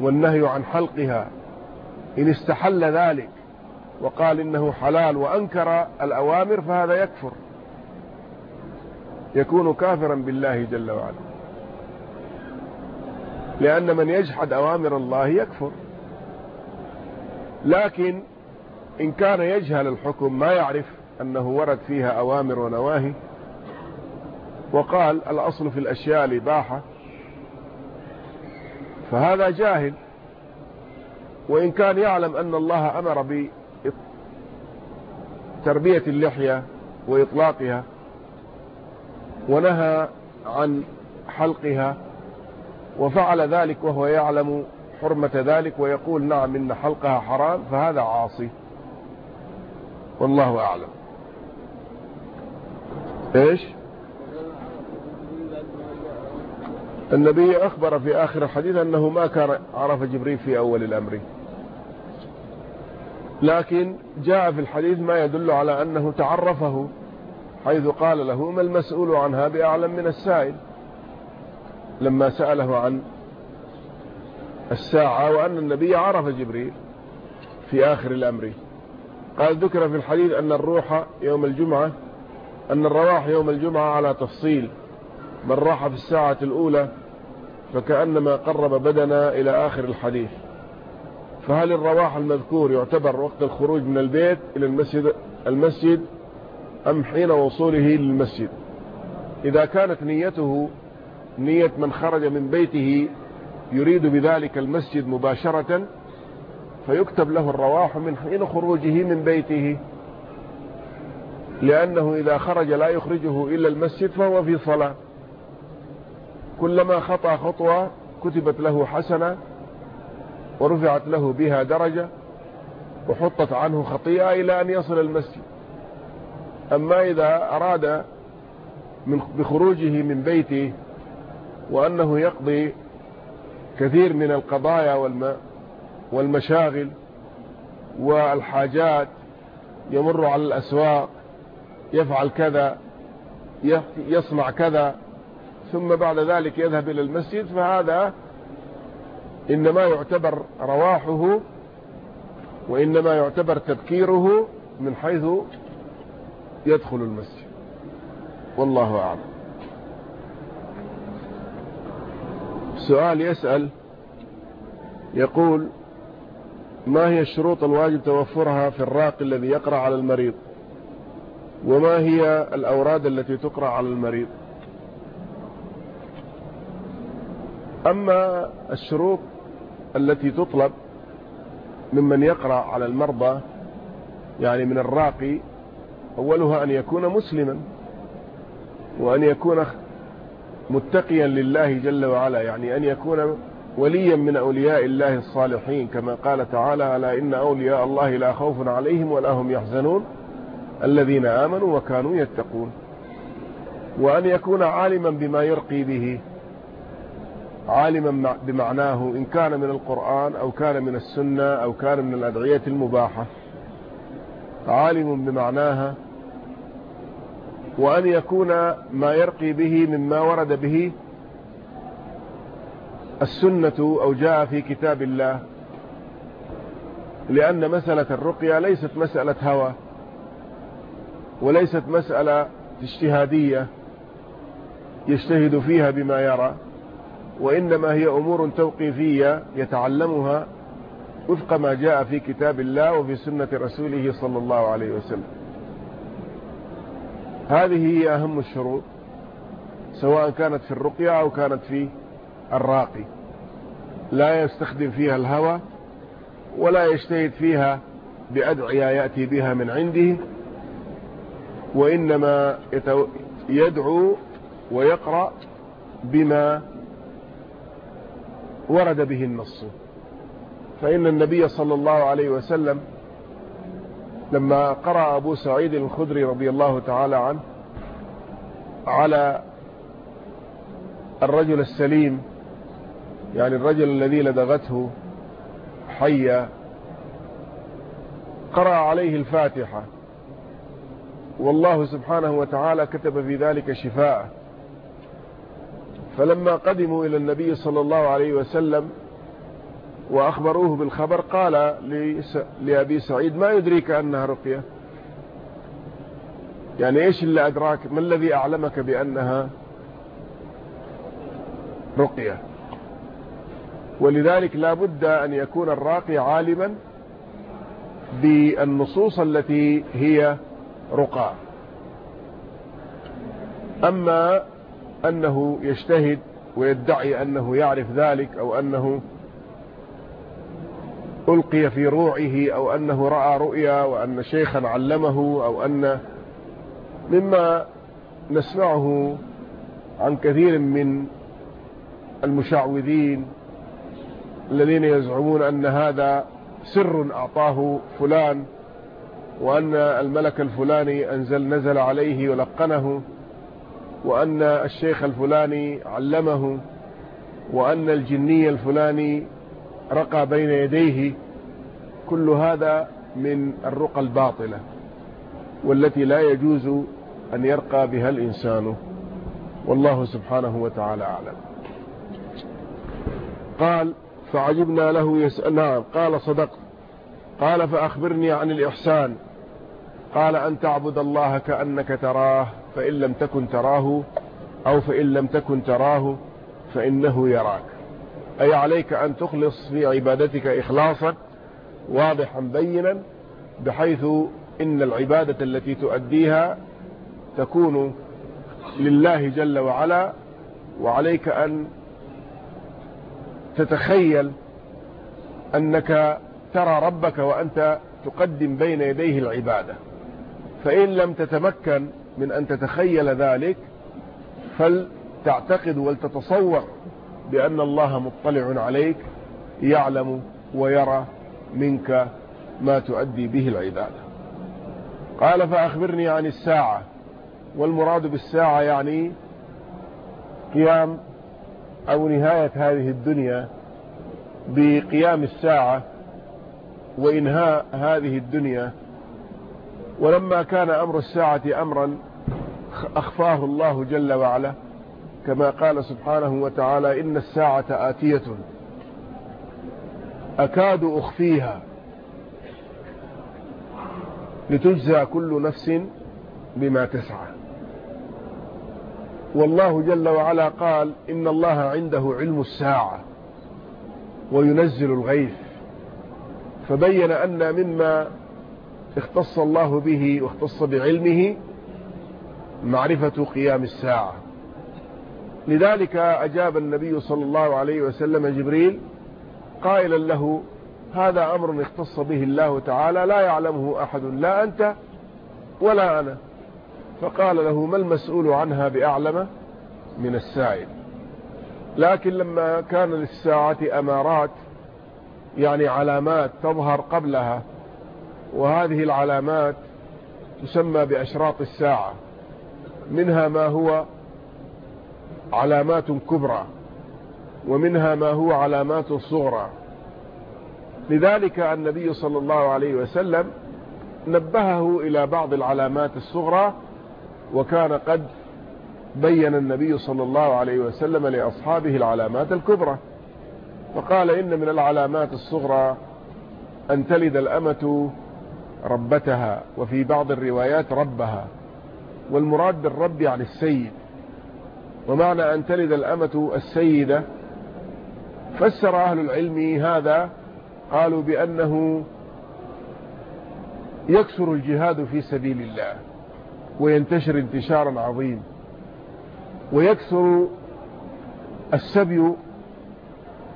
والنهي عن حلقها. إن استحل ذلك وقال إنه حلال وأنكر الأوامر فهذا يكفر. يكون كافرا بالله جل وعلا. لأن من يجحد أوامر الله يكفر. لكن إن كان يجهل الحكم ما يعرف أنه ورد فيها أوامر ونواهي وقال الأصل في الأشياء الإباحة. فهذا جاهل وإن كان يعلم أن الله أمر بتربية اللحية وإطلاقها ونهى عن حلقها وفعل ذلك وهو يعلم حرمة ذلك ويقول نعم إن حلقها حرام فهذا عاصي. والله أعلم. إيش؟ النبي أخبر في آخر الحديث أنه ما كان عرف جبريل في أول الأمر. لكن جاء في الحديث ما يدل على أنه تعرفه حيث قال له ما المسؤول عنها بأعلم من السائل؟ لما سأله عن الساعة وأن النبي عرف جبريل في آخر الأمر. قال ذكر في الحديث أن الروح يوم الجمعة أن الرواح يوم الجمعة على تفصيل من راح في الساعة الأولى فكأنما قرب بدنا إلى آخر الحديث. فهل الرواح المذكور يعتبر وقت الخروج من البيت إلى المسجد, المسجد أم حين وصوله للمسجد؟ إذا كانت نيته نية من خرج من بيته يريد بذلك المسجد مباشرة فيكتب له الرواح من حين خروجه من بيته. لأنه إذا خرج لا يخرجه إلا المسجد فهو في صلاة. كلما خطى خطوة كتبت له حسنة ورفعت له بها درجة وحطت عنه خطيئة إلى أن يصل المسجد. أما إذا أراد من بخروجه من بيته وأنه يقضي كثير من القضايا والمشاغل والحاجات يمر على الأسواق يفعل كذا يصنع كذا ثم بعد ذلك يذهب إلى المسجد فهذا إنما يعتبر رواحه وإنما يعتبر تبكيره من حيث يدخل المسجد. والله أعلم. سؤال يسأل يقول ما هي الشروط الواجب توفرها في الراقي الذي يقرأ على المريض؟ وما هي الأوراد التي تقرأ على المريض؟ أما الشروط التي تطلب ممن يقرأ على المرضى يعني من الراقي أولها أن يكون مسلما وأن يكون متقيا لله جل وعلا يعني أن يكون وليا من أولياء الله الصالحين كما قال تعالى ألا إن أولياء الله لا خوف عليهم ولا هم يحزنون الذين آمنوا وكانوا يتقون. وأن يكون عالما بما يرقي به عالما بمعناه إن كان من القرآن أو كان من السنة أو كان من الأدعية المباحة. عالم بمعناها وأن يكون ما يرقي به مما ورد به السنة أو جاء في كتاب الله. لأن مسألة الرقية ليست مسألة هوى. وليست مسألة اجتهادية يجتهد فيها بما يرى وإنما هي أمور توقيفية يتعلمها وفق ما جاء في كتاب الله وفي سنة رسوله صلى الله عليه وسلم. هذه هي أهم الشروط سواء كانت في الرقية أو كانت في الراقي. لا يستخدم فيها الهوى ولا يجتهد فيها بأدعية يأتي بها من عنده. وإنما يدعو ويقرأ بما ورد به النص. فإن النبي صلى الله عليه وسلم لما قرأ أبو سعيد الخدري رضي الله تعالى عنه على الرجل السليم يعني الرجل الذي لدغته حية قرأ عليه الفاتحة. والله سبحانه وتعالى كتب في ذلك شفاء فلما قدموا إلى النبي صلى الله عليه وسلم وأخبروه بالخبر قال لأبي سعيد ما يدريك أنها رقية؟ يعني إيش اللي أدراك؟ ما الذي أعلمك بأنها رقية؟ ولذلك لا بد أن يكون الراقي عالما بالنصوص التي هي رقى. أما أنه يجتهد ويدعي أنه يعرف ذلك أو أنه ألقي في روعه أو أنه رأى رؤيا وأن شيخا علمه أو أن مما نسمعه عن كثير من المشعوذين الذين يزعمون أن هذا سر أعطاه فلان وأن الملك الفلاني أنزل نزل عليه ولقنه وأن الشيخ الفلاني علمه وأن الجني الفلاني رقى بين يديه. كل هذا من الرقى الباطلة والتي لا يجوز أن يرقى بها الإنسان. والله سبحانه وتعالى أعلم. قال فعجبنا له يسأل نعم قال صدقت. قال فأخبرني عن الإحسان. قال أن تعبد الله كأنك تراه فإن لم تكن تراه أو فإن لم تكن تراه فإنه يراك. أي عليك أن تخلص في عبادتك إخلاصا واضحا بينا بحيث إن العبادة التي تؤديها تكون لله جل وعلا وعليك أن تتخيل أنك ترى ربك وأنت تقدم بين يديه العبادة. فإن لم تتمكن من أن تتخيل ذلك فلتعتقد ولتتصور بأن الله مطلع عليك يعلم ويرى منك ما تؤدي به العبادة. قال فأخبرني عن الساعة. والمراد بالساعة يعني قيام أو نهاية هذه الدنيا بقيام الساعة وإنهاء هذه الدنيا ولما كان أمر الساعة أمرا أخفاه الله جل وعلا كما قال سبحانه وتعالى إن الساعة آتية. أكاد أخفيها. لتجزى كل نفس بما تسعى. والله جل وعلا قال إن الله عنده علم الساعة وينزل الغيث. فبين أن مما اختص الله به واختص بعلمه معرفة قيام الساعة. لذلك أجاب النبي صلى الله عليه وسلم جبريل قائلا له هذا أمر اختص به الله تعالى لا يعلمه أحد لا أنت ولا أنا. فقال له ما المسؤول عنها بأعلم من السائل؟ لكن لما كان للساعة أمارات يعني علامات تظهر قبلها وهذه العلامات تسمى بأشراط الساعة منها ما هو علامات كبرى ومنها ما هو علامات صغرى. لذلك النبي صلى الله عليه وسلم نبهه إلى بعض العلامات الصغرى وكان قد بين النبي صلى الله عليه وسلم لأصحابه العلامات الكبرى. فقال إن من العلامات الصغرى أن تلد الأمة ربتها وفي بعض الروايات ربها والمراد بالرب يعني السيد. ومعنى أن تلد الأمة السيدة فسر أهل العلم هذا قالوا بأنه يكثر الجهاد في سبيل الله وينتشر انتشارا عظيم ويكثر السبي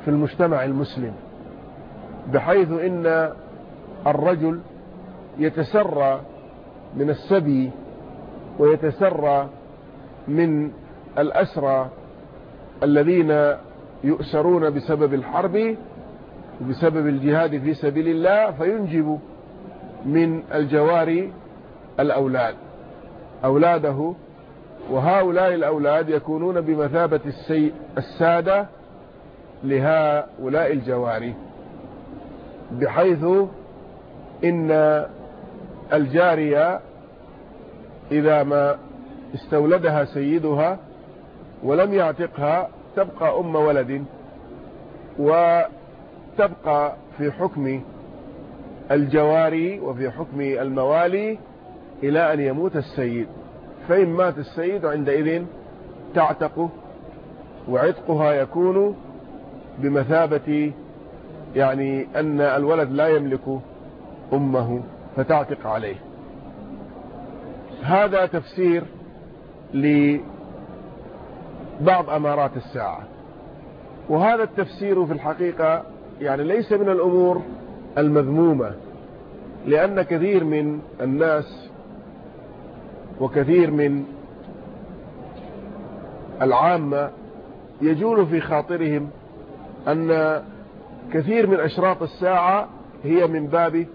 في المجتمع المسلم بحيث إن الرجل يتسرى من السبي ويتسرى من الأسرى الذين يؤسرون بسبب الحرب بسبب الجهاد في سبيل الله فينجب من الجواري الأولاد أولاده. وهؤلاء الأولاد يكونون بمثابة السادة لهؤلاء الجواري بحيث إن الجارية إذا ما استولدها سيدها ولم يعتقها تبقى أم ولد وتبقى في حكم الجواري وفي حكم الموالي إلى أن يموت السيد. فإن مات السيد عندئذ تعتق وعتقها يكون بمثابة يعني أن الولد لا يملك أمه فتعتق عليه. هذا تفسير لبعض أمارات الساعة. وهذا التفسير في الحقيقة يعني ليس من الأمور المذمومة لأن كثير من الناس وكثير من العامة يجول في خاطرهم أن كثير من أشراط الساعة هي من باب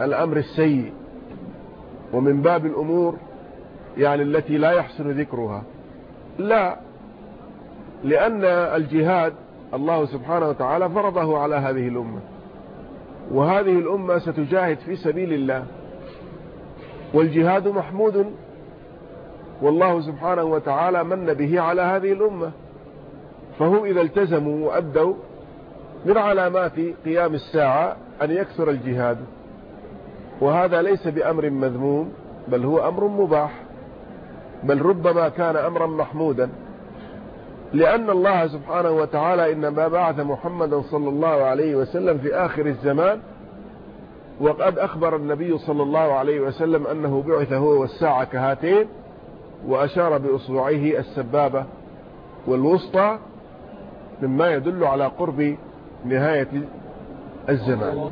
الأمر السيء ومن باب الأمور يعني التي لا يحسن ذكرها. لا لأن الجهاد الله سبحانه وتعالى فرضه على هذه الأمة وهذه الأمة ستجاهد في سبيل الله والجهاد محمود والله سبحانه وتعالى من به على هذه الأمة. فهم إذا التزموا وأدوا من علامات قيام الساعة أن يكثر الجهاد. وهذا ليس بأمر مذموم بل هو أمر مباح بل ربما كان أمرا محمودا. لأن الله سبحانه وتعالى إنما بعث محمدا صلى الله عليه وسلم في آخر الزمان وقد أخبر النبي صلى الله عليه وسلم أنه بعث هو والساعة كهاتين وأشار بأصبعيه السبابة والوسطى مما يدل على قرب نهاية الزمان.